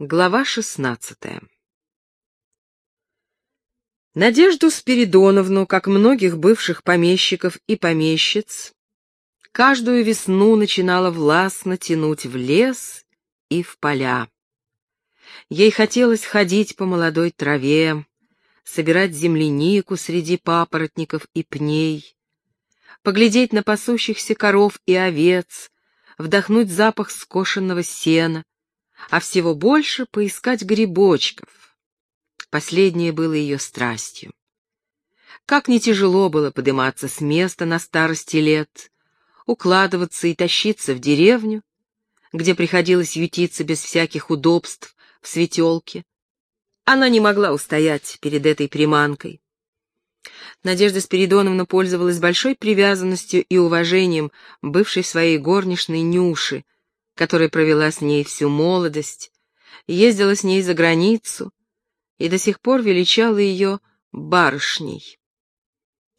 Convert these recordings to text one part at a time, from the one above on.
Глава шестнадцатая Надежду Спиридоновну, как многих бывших помещиков и помещиц, каждую весну начинала властно тянуть в лес и в поля. Ей хотелось ходить по молодой траве, собирать землянику среди папоротников и пней, поглядеть на пасущихся коров и овец, вдохнуть запах скошенного сена, а всего больше поискать грибочков. Последнее было ее страстью. Как не тяжело было подниматься с места на старости лет, укладываться и тащиться в деревню, где приходилось ютиться без всяких удобств в светелке. Она не могла устоять перед этой приманкой. Надежда Спиридоновна пользовалась большой привязанностью и уважением бывшей своей горничной Нюши, которая провела с ней всю молодость, ездила с ней за границу и до сих пор величала ее барышней.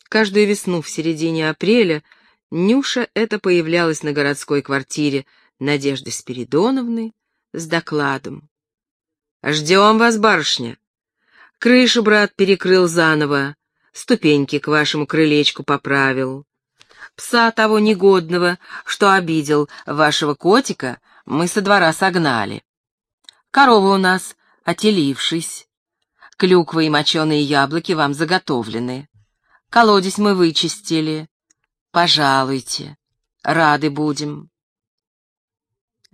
Каждую весну в середине апреля Нюша это появлялась на городской квартире Надежды Спиридоновны с докладом. «Ждем вас, барышня. Крышу брат перекрыл заново, ступеньки к вашему крылечку поправил пса того негодного, что обидел вашего котика, мы со двора согнали. Корова у нас, отелившись. Клюквы и моченые яблоки вам заготовлены. Колодец мы вычистили. Пожалуйте, рады будем.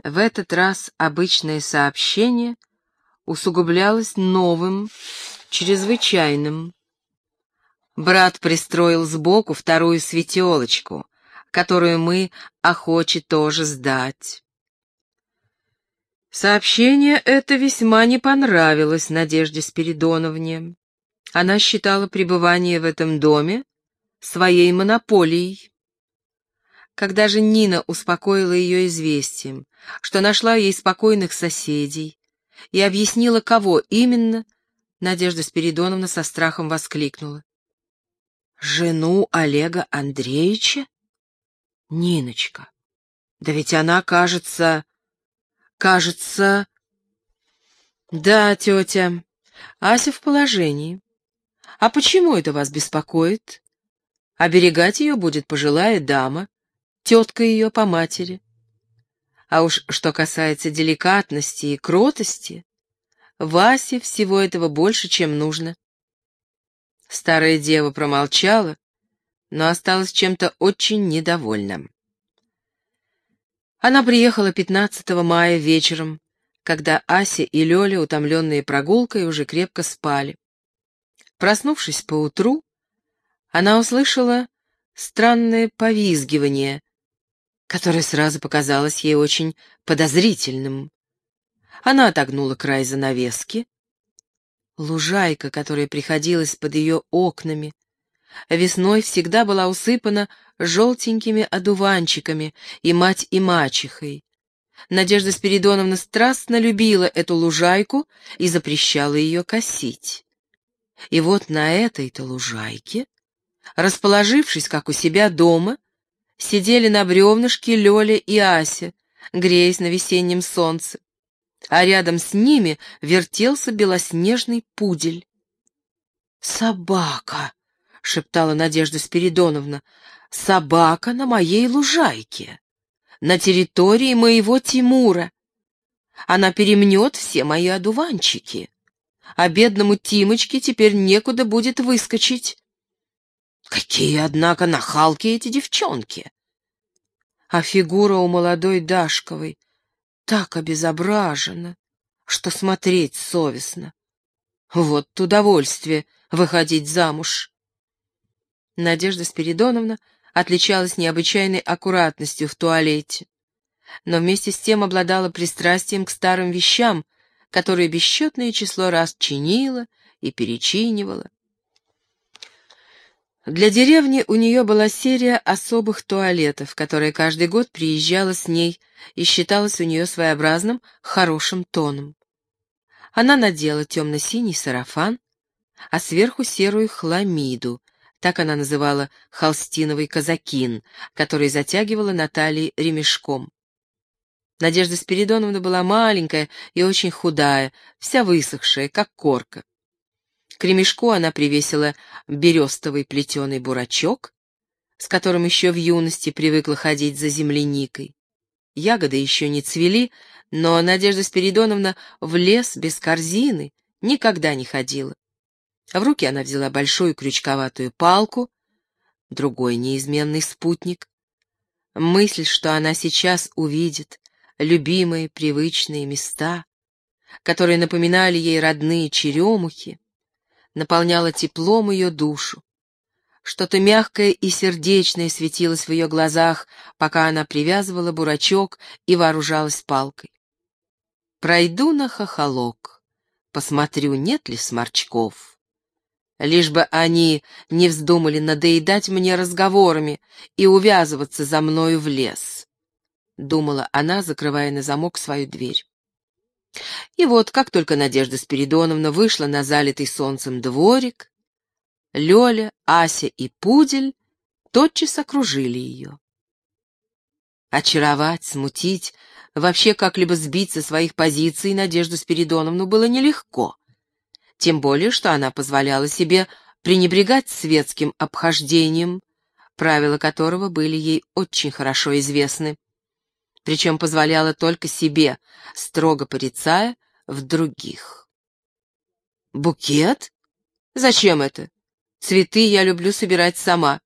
В этот раз обычное сообщение усугублялось новым, чрезвычайным. Брат пристроил сбоку вторую светелочку, которую мы охочи тоже сдать. Сообщение это весьма не понравилось Надежде Спиридоновне. Она считала пребывание в этом доме своей монополией. Когда же Нина успокоила ее известием, что нашла ей спокойных соседей, и объяснила, кого именно, Надежда Спиридоновна со страхом воскликнула. Жену Олега Андреевича? Ниночка. Да ведь она, кажется... Кажется... Да, тетя, Ася в положении. А почему это вас беспокоит? Оберегать ее будет пожилая дама, тетка ее по матери. А уж что касается деликатности и кротости, Васе всего этого больше, чем нужно. Старая дева промолчала, но осталась чем-то очень недовольна. Она приехала 15 мая вечером, когда Ася и Лёля, утомленные прогулкой, уже крепко спали. Проснувшись поутру, она услышала странное повизгивание, которое сразу показалось ей очень подозрительным. Она отогнула край занавески, Лужайка, которая приходилась под ее окнами, весной всегда была усыпана желтенькими одуванчиками и мать и мачехой. Надежда Спиридоновна страстно любила эту лужайку и запрещала ее косить. И вот на этой-то лужайке, расположившись, как у себя дома, сидели на бревнышке Лёля и Ася, греясь на весеннем солнце а рядом с ними вертелся белоснежный пудель. «Собака!» — шептала Надежда Спиридоновна. «Собака на моей лужайке, на территории моего Тимура. Она перемнет все мои одуванчики, а бедному Тимочке теперь некуда будет выскочить. Какие, однако, нахалки эти девчонки!» А фигура у молодой Дашковой так обезображена, что смотреть совестно. Вот удовольствие выходить замуж. Надежда Спиридоновна отличалась необычайной аккуратностью в туалете, но вместе с тем обладала пристрастием к старым вещам, которые бесчетное число раз чинила и перечинивала. Для деревни у нее была серия особых туалетов, которая каждый год приезжала с ней и считалась у нее своеобразным хорошим тоном. Она надела темно-синий сарафан, а сверху серую хламиду, так она называла холстиновый казакин, который затягивала на талии ремешком. Надежда Спиридоновна была маленькая и очень худая, вся высохшая, как корка. К ремешку она привесила берестовый плетеный бурачок, с которым еще в юности привыкла ходить за земляникой. Ягоды еще не цвели, но Надежда Спиридоновна в лес без корзины никогда не ходила. В руки она взяла большую крючковатую палку, другой неизменный спутник. Мысль, что она сейчас увидит, любимые привычные места, которые напоминали ей родные черемухи, наполняла теплом ее душу. Что-то мягкое и сердечное светилось в ее глазах, пока она привязывала бурачок и вооружалась палкой. Пройду на хохолок, посмотрю, нет ли сморчков. Лишь бы они не вздумали надоедать мне разговорами и увязываться за мною в лес. — думала она, закрывая на замок свою дверь. И вот, как только Надежда Спиридоновна вышла на залитый солнцем дворик, Лёля, Ася и Пудель тотчас окружили ее. Очаровать, смутить, вообще как-либо сбить со своих позиций Надежду Спиридоновну было нелегко. Тем более, что она позволяла себе пренебрегать светским обхождением, правила которого были ей очень хорошо известны причем позволяла только себе, строго порицая в других. «Букет? Зачем это? Цветы я люблю собирать сама.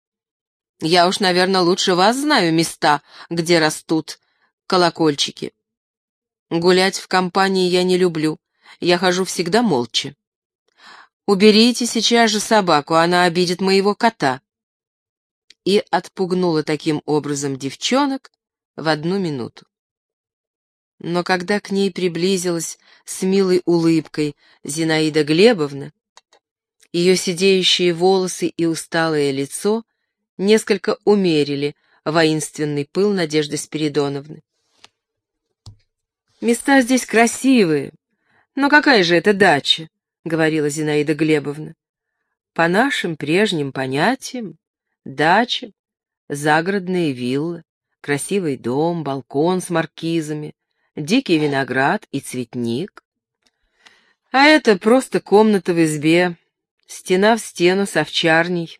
Я уж, наверное, лучше вас знаю места, где растут колокольчики. Гулять в компании я не люблю, я хожу всегда молча. Уберите сейчас же собаку, она обидит моего кота». И отпугнула таким образом девчонок, в одну минуту. Но когда к ней приблизилась с милой улыбкой Зинаида Глебовна, ее сидеющие волосы и усталое лицо несколько умерили воинственный пыл Надежды Спиридоновны. «Места здесь красивые, но какая же это дача?» — говорила Зинаида Глебовна. «По нашим прежним понятиям, дача — загородные виллы красивый дом, балкон с маркизами, дикий виноград и цветник. А это просто комната в избе, стена в стену с овчарней.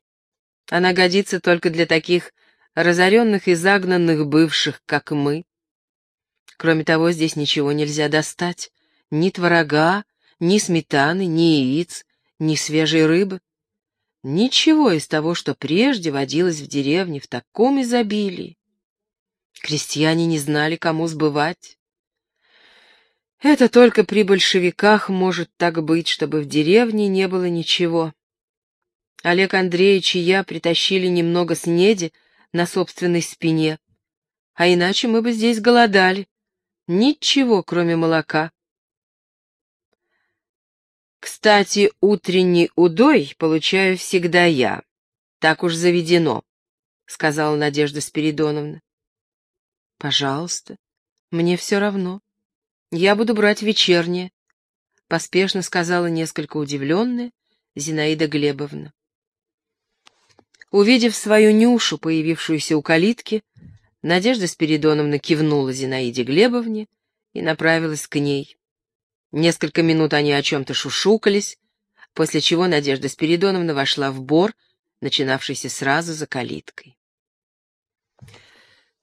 Она годится только для таких разоренных и загнанных бывших, как мы. Кроме того, здесь ничего нельзя достать. Ни творога, ни сметаны, ни яиц, ни свежей рыбы. Ничего из того, что прежде водилось в деревне в таком изобилии. Крестьяне не знали, кому сбывать. Это только при большевиках может так быть, чтобы в деревне не было ничего. Олег Андреевич и я притащили немного снеди на собственной спине, а иначе мы бы здесь голодали. Ничего, кроме молока. Кстати, утренний удой получаю всегда я. Так уж заведено, — сказала Надежда Спиридоновна. «Пожалуйста, мне все равно. Я буду брать вечернее», — поспешно сказала несколько удивленная Зинаида Глебовна. Увидев свою Нюшу, появившуюся у калитки, Надежда Спиридоновна кивнула Зинаиде Глебовне и направилась к ней. Несколько минут они о чем-то шушукались, после чего Надежда Спиридоновна вошла в бор, начинавшийся сразу за калиткой.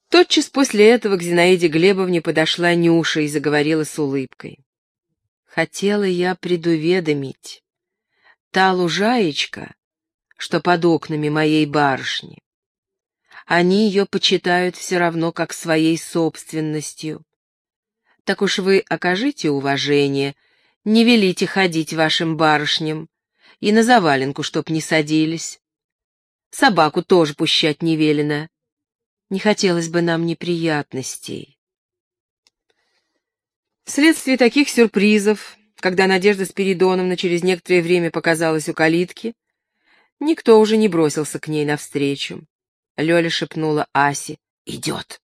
Тотчас после этого к Зинаиде Глебовне подошла Нюша и заговорила с улыбкой. Хотела я предуведомить. Та лужаечка, что под окнами моей барышни, они ее почитают все равно как своей собственностью. Так уж вы окажите уважение, не велите ходить вашим барышням, и на заваленку, чтоб не садились. Собаку тоже пущать не велено, не хотелось бы нам неприятностей. Вследствие таких сюрпризов, когда Надежда Спиридоновна через некоторое время показалась у калитки, никто уже не бросился к ней навстречу. Лёля шепнула Асе «Идет!»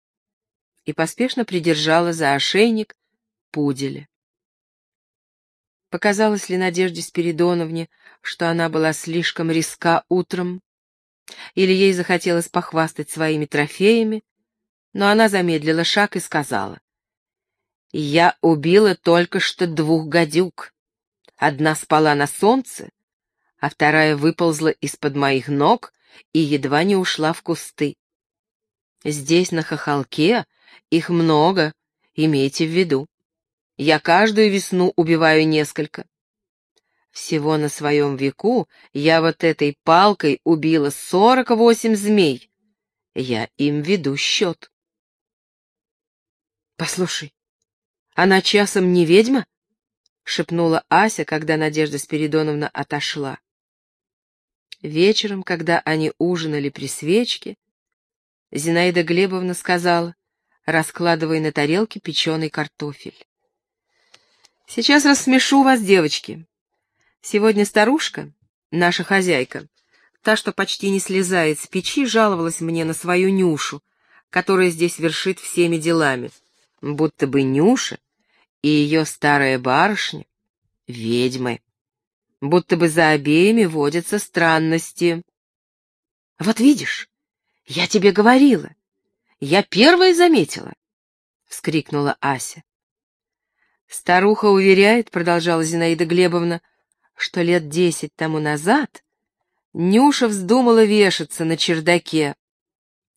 и поспешно придержала за ошейник пуделя. Показалось ли Надежде Спиридоновне, что она была слишком риска утром, или ей захотелось похвастать своими трофеями, но она замедлила шаг и сказала, Я убила только что двух гадюк. Одна спала на солнце, а вторая выползла из-под моих ног и едва не ушла в кусты. Здесь, на хохолке, их много, имейте в виду. Я каждую весну убиваю несколько. Всего на своем веку я вот этой палкой убила сорок восемь змей. Я им веду счет. Послушай, она часом не ведьма? — шепнула Ася, когда Надежда Спиридоновна отошла. Вечером, когда они ужинали при свечке, Зинаида Глебовна сказала, раскладывая на тарелке печеный картофель. «Сейчас рассмешу вас, девочки. Сегодня старушка, наша хозяйка, та, что почти не слезает с печи, жаловалась мне на свою Нюшу, которая здесь вершит всеми делами, будто бы Нюша и ее старая барышня — ведьмы будто бы за обеими водятся странности. «Вот видишь, я тебе говорила, я первая заметила!» — вскрикнула Ася. «Старуха уверяет, — продолжала Зинаида Глебовна, — что лет десять тому назад Нюша вздумала вешаться на чердаке,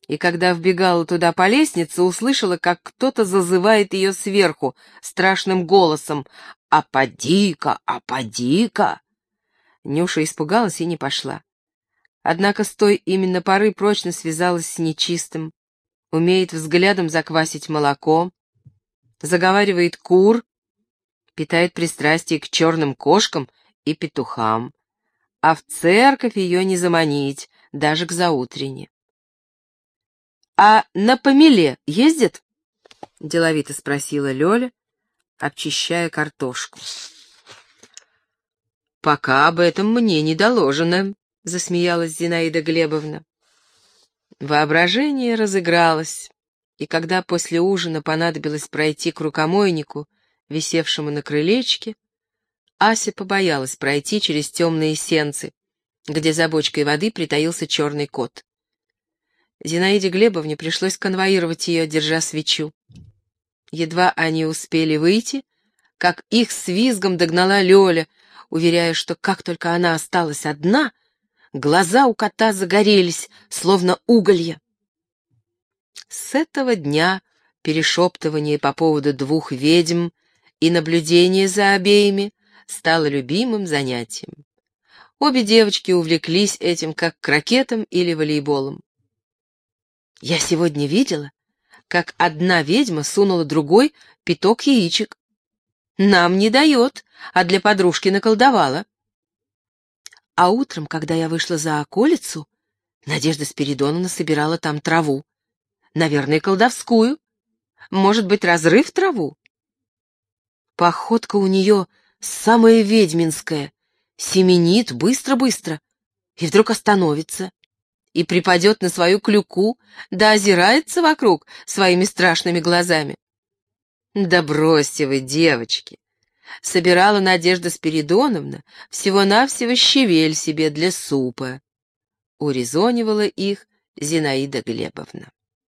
и когда вбегала туда по лестнице, услышала, как кто-то зазывает ее сверху страшным голосом «А поди-ка, а поди-ка!» Нюша испугалась и не пошла. Однако с той именно поры прочно связалась с нечистым, умеет взглядом заквасить молоко, заговаривает кур, питает пристрастие к черным кошкам и петухам, а в церковь ее не заманить, даже к заутрене. «А на помеле ездит?» — деловито спросила Лёля, обчищая картошку. «Пока об этом мне не доложено», — засмеялась Зинаида Глебовна. Воображение разыгралось, и когда после ужина понадобилось пройти к рукомойнику, висевшему на крылечке, Ася побоялась пройти через темные сенцы, где за бочкой воды притаился черный кот. Зинаиде Глебовне пришлось конвоировать ее, держа свечу. Едва они успели выйти, как их с визгом догнала Лёля, уверяя, что как только она осталась одна, глаза у кота загорелись, словно уголья. С этого дня перешептывание по поводу двух ведьм и наблюдение за обеими стало любимым занятием. Обе девочки увлеклись этим как крокетом или волейболом. Я сегодня видела, как одна ведьма сунула другой пяток яичек. Нам не дает, а для подружки наколдовала. А утром, когда я вышла за околицу, Надежда Спиридоновна собирала там траву. Наверное, колдовскую. Может быть, разрыв траву? Походка у нее самая ведьминская. Семенит быстро-быстро. И вдруг остановится. И припадет на свою клюку, да озирается вокруг своими страшными глазами. Да бросьте вы, девочки! Собирала Надежда Спиридоновна всего-навсего щавель себе для супа. Урезонивала их Зинаида Глебовна.